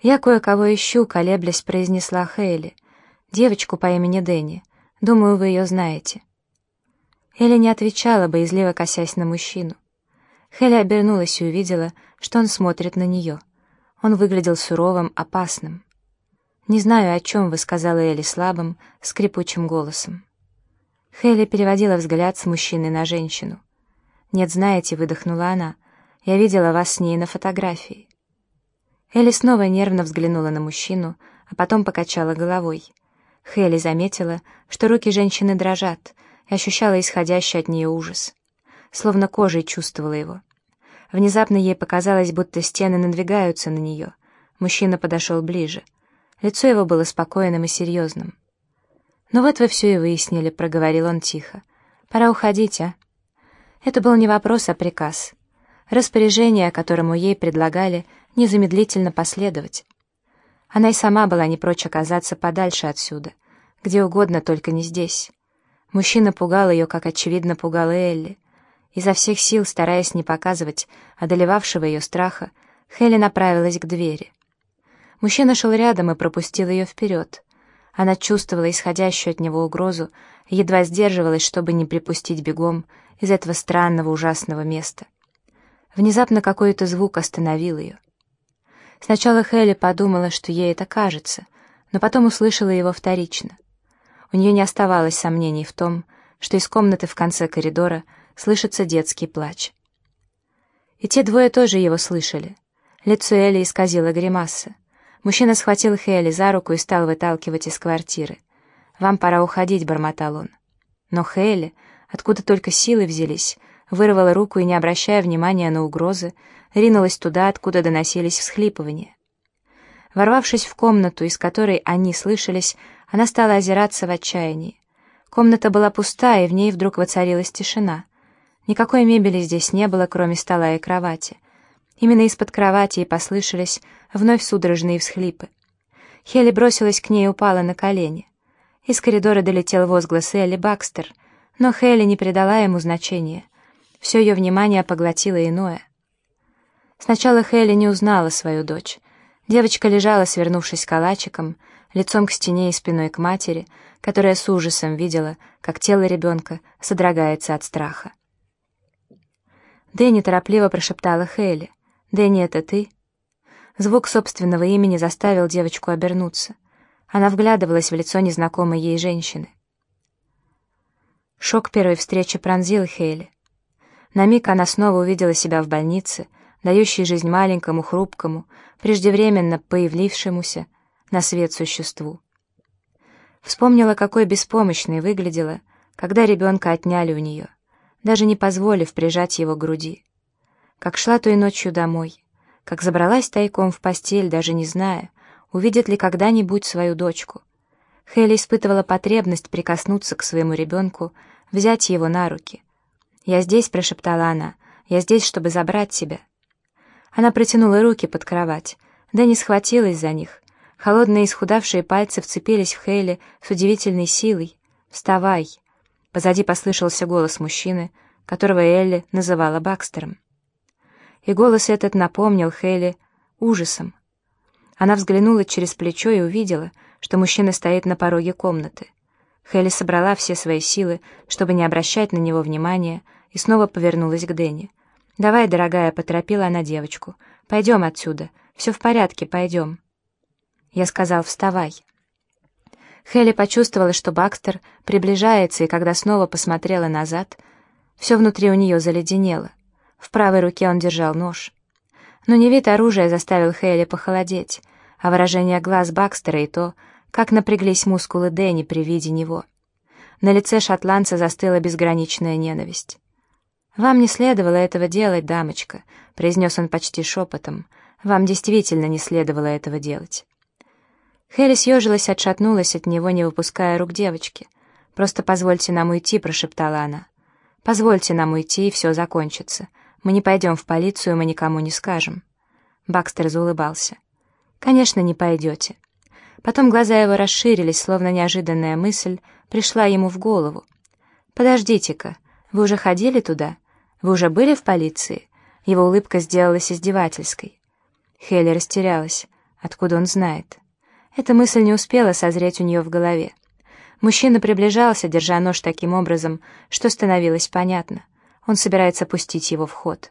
«Я кое-кого ищу», — колеблясь, произнесла Хейли. «Девочку по имени Дэнни. Думаю, вы ее знаете». Элли не отвечала, боязливо косясь на мужчину. Хелли обернулась и увидела, что он смотрит на нее. Он выглядел суровым, опасным. «Не знаю, о чем вы», — сказала Элли слабым, скрипучим голосом. Хелли переводила взгляд с мужчины на женщину. «Нет, знаете», — выдохнула она, — «я видела вас с ней на фотографии». Элли снова нервно взглянула на мужчину, а потом покачала головой. Хелли заметила, что руки женщины дрожат, и ощущала исходящий от нее ужас. Словно кожей чувствовала его. Внезапно ей показалось, будто стены надвигаются на нее. Мужчина подошел ближе. Лицо его было спокойным и серьезным. «Ну вот вы все и выяснили», — проговорил он тихо. «Пора уходить, а?» Это был не вопрос, а приказ. Распоряжение, которому ей предлагали незамедлительно последовать. Она и сама была не прочь оказаться подальше отсюда, где угодно, только не здесь. Мужчина пугал ее, как очевидно пугала Элли. Изо всех сил, стараясь не показывать одолевавшего ее страха, Хелли направилась к двери. Мужчина шел рядом и пропустил ее вперед. Она чувствовала исходящую от него угрозу и едва сдерживалась, чтобы не припустить бегом из этого странного ужасного места. Внезапно какой-то звук остановил ее. Сначала Хелли подумала, что ей это кажется, но потом услышала его вторично — у нее не оставалось сомнений в том, что из комнаты в конце коридора слышится детский плач. И те двое тоже его слышали. Лицо Элли исказило гримаса. Мужчина схватил Хелли за руку и стал выталкивать из квартиры. «Вам пора уходить», — бормотал он. Но Хелли, откуда только силы взялись, вырвала руку и, не обращая внимания на угрозы, ринулась туда, откуда доносились всхлипывания. Ворвавшись в комнату, из которой они слышались, она стала озираться в отчаянии. Комната была пустая, и в ней вдруг воцарилась тишина. Никакой мебели здесь не было, кроме стола и кровати. Именно из-под кровати и послышались вновь судорожные всхлипы. Хелли бросилась к ней и упала на колени. Из коридора долетел возглас Элли Бакстер, но Хелли не придала ему значения. Все ее внимание поглотило иное. Сначала Хелли не узнала свою дочь. Девочка лежала, свернувшись калачиком, лицом к стене и спиной к матери, которая с ужасом видела, как тело ребенка содрогается от страха. Дэнни торопливо прошептала Хейли. «Дэнни, это ты?» Звук собственного имени заставил девочку обернуться. Она вглядывалась в лицо незнакомой ей женщины. Шок первой встречи пронзил Хейли. На миг она снова увидела себя в больнице, дающей жизнь маленькому, хрупкому, преждевременно появившемуся, на свет существу. Вспомнила, какой беспомощной выглядела, когда ребенка отняли у нее, даже не позволив прижать его к груди. Как шла той ночью домой, как забралась тайком в постель, даже не зная, увидит ли когда-нибудь свою дочку. Хелли испытывала потребность прикоснуться к своему ребенку, взять его на руки. «Я здесь», — прошептала она, — «я здесь, чтобы забрать тебя». Она протянула руки под кровать, Дэнни схватилась за них, Холодные исхудавшие пальцы вцепились в Хейли с удивительной силой. «Вставай!» Позади послышался голос мужчины, которого Элли называла Бакстером. И голос этот напомнил Хейли ужасом. Она взглянула через плечо и увидела, что мужчина стоит на пороге комнаты. Хейли собрала все свои силы, чтобы не обращать на него внимания, и снова повернулась к Дэнни. «Давай, дорогая», — поторопила она девочку. «Пойдем отсюда. Все в порядке, пойдем». Я сказал «вставай». Хелли почувствовала, что Бакстер приближается, и когда снова посмотрела назад, все внутри у нее заледенело. В правой руке он держал нож. Но не вид оружия заставил Хелли похолодеть, а выражение глаз Бакстера и то, как напряглись мускулы Дэнни при виде него. На лице шотландца застыла безграничная ненависть. «Вам не следовало этого делать, дамочка», — произнес он почти шепотом. «Вам действительно не следовало этого делать». Хелли съежилась, отшатнулась от него, не выпуская рук девочки. «Просто позвольте нам уйти», — прошептала она. «Позвольте нам уйти, и все закончится. Мы не пойдем в полицию, мы никому не скажем». Бакстер заулыбался. «Конечно, не пойдете». Потом глаза его расширились, словно неожиданная мысль пришла ему в голову. «Подождите-ка, вы уже ходили туда? Вы уже были в полиции?» Его улыбка сделалась издевательской. Хелли растерялась. Откуда он знает? Эта мысль не успела созреть у нее в голове. Мужчина приближался, держа нож таким образом, что становилось понятно. Он собирается пустить его в ход.